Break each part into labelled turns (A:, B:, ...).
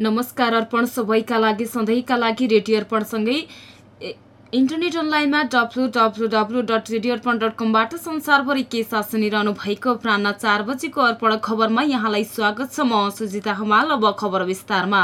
A: नमस्कार अर्पण सबैका लागि सधैँका लागि रेडियो अर्पणसँगै इन्टरनेट अनलाइनमा W W W dot radio Arpan dot कमबाट संसारभरि के साथ सुनिरहनु भएको अपरान्न चार बजेको अर्पण खबरमा यहाँलाई स्वागत छ। म सुजिता हमाल अब खबर विस्तारमा।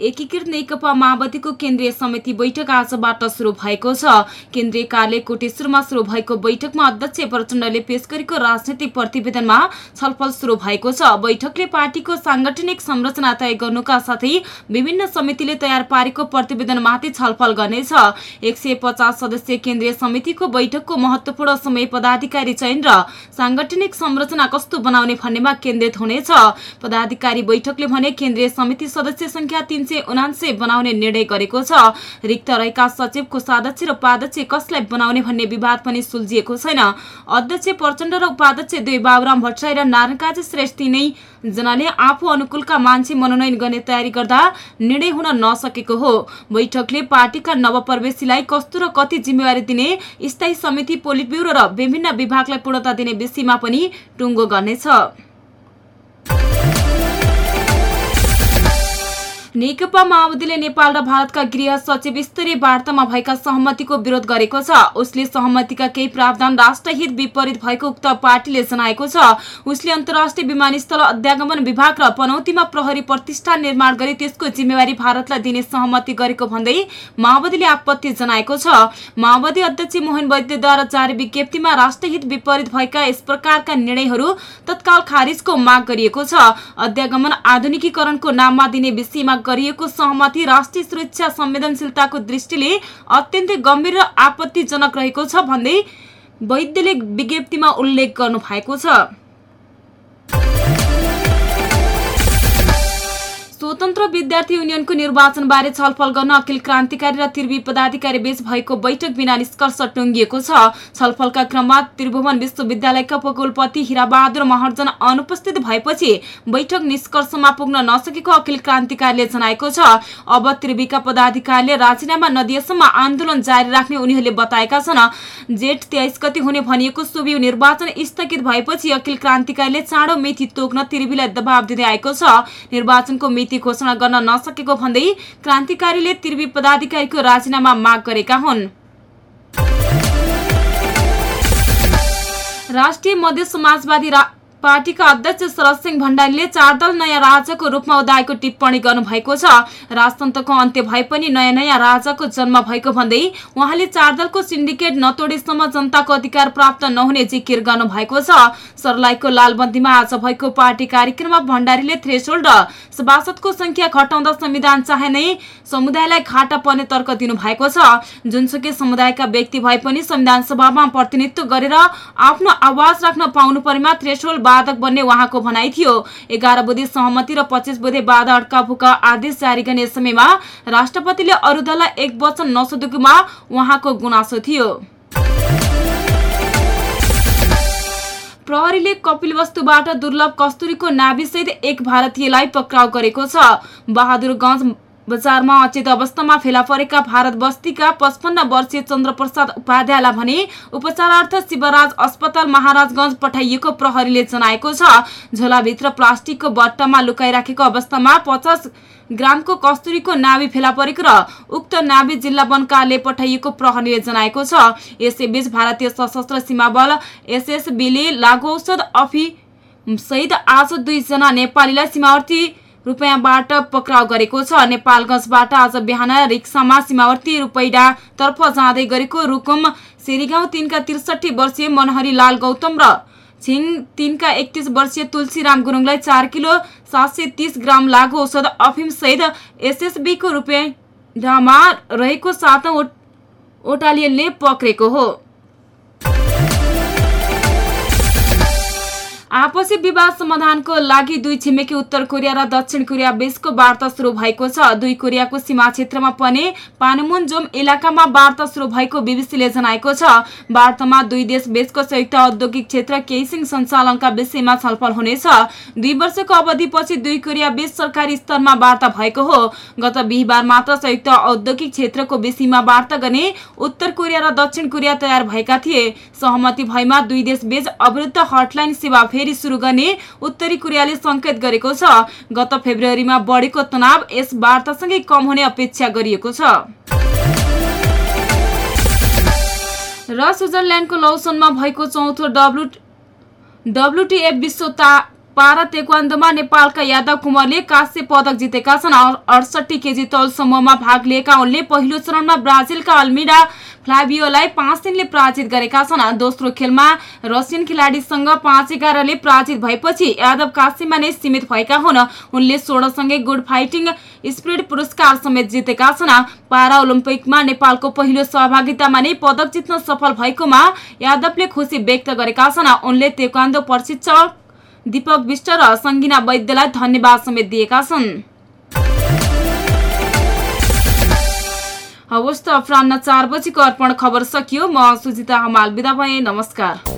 A: एकीकृत नेकपा माओवादीको केन्द्रीय समिति बैठक आजबाट सुरु भएको छ। केन्द्रीय कार्यालय कोटेश्वरमा सुरु भएको बैठकमा अध्यक्ष प्रचण्डले पेश गरेको राजनैतिक प्रतिवेदनमा छलफल सुरु भएको छ। बैठकले पार्टीको साङ्गठनिक संरचना तय गर्नुका साथै विभिन्न समितिले तयार पारेको प्रतिवेदनमाथि छलफल गर्नेछ। एक पचास सदस्यीय केन्द्रीय समितिको बैठकको महत्वपूर्ण समय पदाधिकारी चयन र साङ्गठनिक संरचना कस्तो बनाउने भन्नेमा केन्द्रित हुनेछ। पदाधिकारी बैठकले भने केन्द्रीय समिति सदस्य संख्या तीन सय बनाउने निर्णय गरेको छ। रिक्त रहेका सचिव कोषाध्यक्ष र उपाध्यक्ष कसलाई बनाउने भन्ने विवाद पनि सुल्झिएको छैन। अध्यक्ष प्रचण्ड र उपाध्यक्ष दुई बाबुराम भट्टराई र नारायणकाजी श्रेष्ठ तिनै जनाले आफू अनुकूलका मान्छे मनोनयन गर्ने तयारी गर्दा निर्णय हुन नसकेको हो। बैठकले पार्टीका नवप्रवेशीलाई कस्तो र कति जिम्मेवारी दिने स्थायी समिति पोलिट ब्युरो र विभिन्न विभागलाई पूर्णता दिने विषयमा पनि टुङ्गो गर्नेछ। नेकपा माओवादीले नेपाल र भारतका गृह सचिव स्तरीय वार्तामा भएका सहमतिको विरोध गरेको छ। उसले सहमतिका केही प्रावधान राष्ट्रहित विपरीत भएको उक्त पार्टीले जनाएको छ। उसले अन्तर्राष्ट्रिय विमानस्थल अध्यागमन विभाग र पनौतीमा प्रहरी प्रतिष्ठान निर्माण गरी त्यसको जिम्मेवारी भारतलाई दिने सहमति गरेको भन्दै माओवादीले आपत्ति जनाएको छ। माओवादी अध्यक्ष मोहन वैद्यद्वारा जारी विज्ञप्तिमा राष्ट्रहित विपरीत भएका यस प्रकारका निर्णयहरू तत्काल खारिजको माग गरिएको छ। अध्यागमन आधुनिकीकरणको नाममा दिने विषयमा गरिएको सहमति राष्ट्रिय सुरक्षा संवेदनशीलताको दृष्टिले अत्यन्तै गम्भीर र आपत्तिजनक रहेको छ भन्दै वैद्यले विज्ञप्तिमा उल्लेख गर्नु भएको छ। स्वतन्त्र विद्यार्थी युनियनको निर्वाचनबारे छलफल गर्न अखिल क्रान्तिकारी र त्रिवी पदाधिकारी बीच भएको बैठक बिना निष्कर्ष टुङ्गिएको छलफलका क्रममा त्रिभुवन विश्वविद्यालयका उपकुलपति हिराबहादुर महर्जन अनुपस्थित भएपछि बैठक निष्कर्षमा पुग्न नसकेको अखिल क्रान्तिकारीले जनाएको छ। अब त्रिवीका पदाधिकारीले राजीनामा नदिएसम्म आन्दोलन जारी राख्ने उनीहरूले बताएका छन्। जेठ तेइस गति हुने भनिएको सोभियो निर्वाचन स्थगित भएपछि अखिल क्रान्तिकारीले चाँडो मिति तोक्न त्रिवीलाई दबाव दिँदै आएको छ। निर्वाचनको मिति घोषणा गर्न नसकेको भन्दै क्रान्तिकारीले त्रिवी पदाधिकारीको राजीनामा माग गरेका हुन्। राष्ट्रिय मध्य समाजवादी रा- पार्टीका अध्यक्ष शरद सिंह भण्डारीले चार दल नयाँ राजाको रूपमा उदाएको टिप्पणी गर्नुभएको छ। राजतन्त्रको अन्त्य भए पनि नयाँ नयाँ राजाको जन्म भएको भन्दै उहाँले चार दलको सिन्डिकेट नतोडेसम्म जनताको अधिकार प्राप्त नहुने जिकिर गर्नुभएको छ। सर्लाहीको लालबन्दीमा आज भएको पार्टी कार्यक्रममा भण्डारीले थ्रेसोल्ड र सभासदको संख्या घटाउँदा संविधान चाहे नै समुदायलाई घाटा पर्ने तर्क दिनुभएको छ। जुनसुकै समुदायका व्यक्ति भए पनि संविधान सभामा प्रतिनिधित्व गरेर आफ्नो आवाज राख्न पाउनु परेमा थ्रेसोल्ड बाधक बन्ने उहाँको भनाइ थियो। एघार बुधे सहमति र पच्चिस बुधे बाधा अड्का फुका आदेश जारी गर्ने समयमा राष्ट्रपतिले अरू दललाई एक वचन नसोधेकोमा उहाँको गुनासो थियो। प्रहरीले कपिलवस्तुबाट दुर्लभ कस्तुरीको नाभिसहित एक भारतीयलाई पक्राउ गरेको छ। बहादुरगंज बजारमा अचेत अवस्थामा फेला परेका भारत बस्तीका पचपन्न वर्षीय चन्द्रप्रसाद उपाध्यायलाई भने उपचारार्थ शिवराज अस्पताल महाराजगंज पठाइएको प्रहरीले जनाएको छ। झोलाभित्र प्लास्टिकको बट्टामा लुकाइराखेको अवस्थामा पचास ग्रामको कस्तुरीको नाभि फेला परेको र उक्त नाभि जिल्ला वन कार्यालय पठाइएको प्रहरीले जनाएको छ। यसैबीच भारतीय सशस्त्र सीमा बल एसएसबीले लागु औषध सहित आज दुईजना नेपालीलाई सीमावर्ती रुपियाँबाट पक्राउ गरेको छ। नेपालगञ्जबाट आज बिहान रिक्सामा सीमावर्ती रुपैडातर्फ जाँदै गरेको रुकुम सेरीगाउँ तिनका त्रिसठी वर्षीय मनहरी लाल गौतम र छिङ तिनका एकतिस वर्षीय तुलसीराम गुरुङलाई चार किलो सात सय तिस ग्राम लागु औषध अफिम सहित एसएसबीको रुपियाँमा रहेको सातौँ ओटालियनले पक्रेको हो। आपसी विवाद समाधानको लागि दुई छिमेकी उत्तर कोरिया र दक्षिण कोरिया बीचको वार्ता शुरू भएको छ। दुई कोरियाको सीमा क्षेत्रमा पर्ने पानमुनजोम इलाकामा वार्ता शुरू भएको बीबीसीले जनाएको छ। वार्तामा दुई देश बीचको संयुक्त औद्योगिक क्षेत्र केसिङ सञ्चालनका विषयमा छलफल हुनेछ। दुई वर्षको अवधिपछि दुई कोरिया बीच सरकारी स्तरमा वार्ता भएको हो। गत बिहिबार मात्र संयुक्त औद्योगिक क्षेत्रको विषयमा वार्ता गर्ने उत्तर कोरिया र दक्षिण कोरिया तयार भएका थिए। सहमति भएमा दुई देश बीच अवरुद्ध हटलाइन सेवा फेरि सुरु गर्ने उत्तरी कोरियाले संकेत गरेको छ। गत फेब्रुअरीमा बढेको तनाव यस वार्तासँगै कम हुने अपेक्षा गरिएको छ। र स्विजरल्याण्डको लौसनमा भएको चौथो डब्लु डब्लुटिएफ विश्व पारा तेक्वान्दोमा नेपालका यादव कुमारले काश्य पदक जितेका छन्। अडसठी केजी तौल समूहमा भाग लिएका उनले पहिलो चरणमा ब्राजिलका अल्मिडा फ्लाभियोलाई पाँच दिनले पराजित गरेका छन्। दोस्रो खेलमा रसियन खेलाडीसँग पाँच एघारले पराजित भएपछि यादव काशीमा नै सीमित भएका हुन्। उनले सोह्रसँगै गुड फाइटिङ स्पिरिट पुरस्कार समेत जितेका छन्। पारा ओलम्पिकमा नेपालको पहिलो सहभागितामा नै पदक जित्न सफल भएकोमा यादवले खुसी व्यक्त गरेका छन्। उनले तेक्वान्दो प्रशिक्षक दीपक विष्ट र सङ्गिना वैद्यलाई धन्यवाद समेत दिएका छन्। हवस् त अपरान्न चार बजीको अर्पण खबर सकियो। म सुजिता हमाल बिदा भए नमस्कार।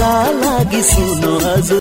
B: लागि सुन्नु हजुर?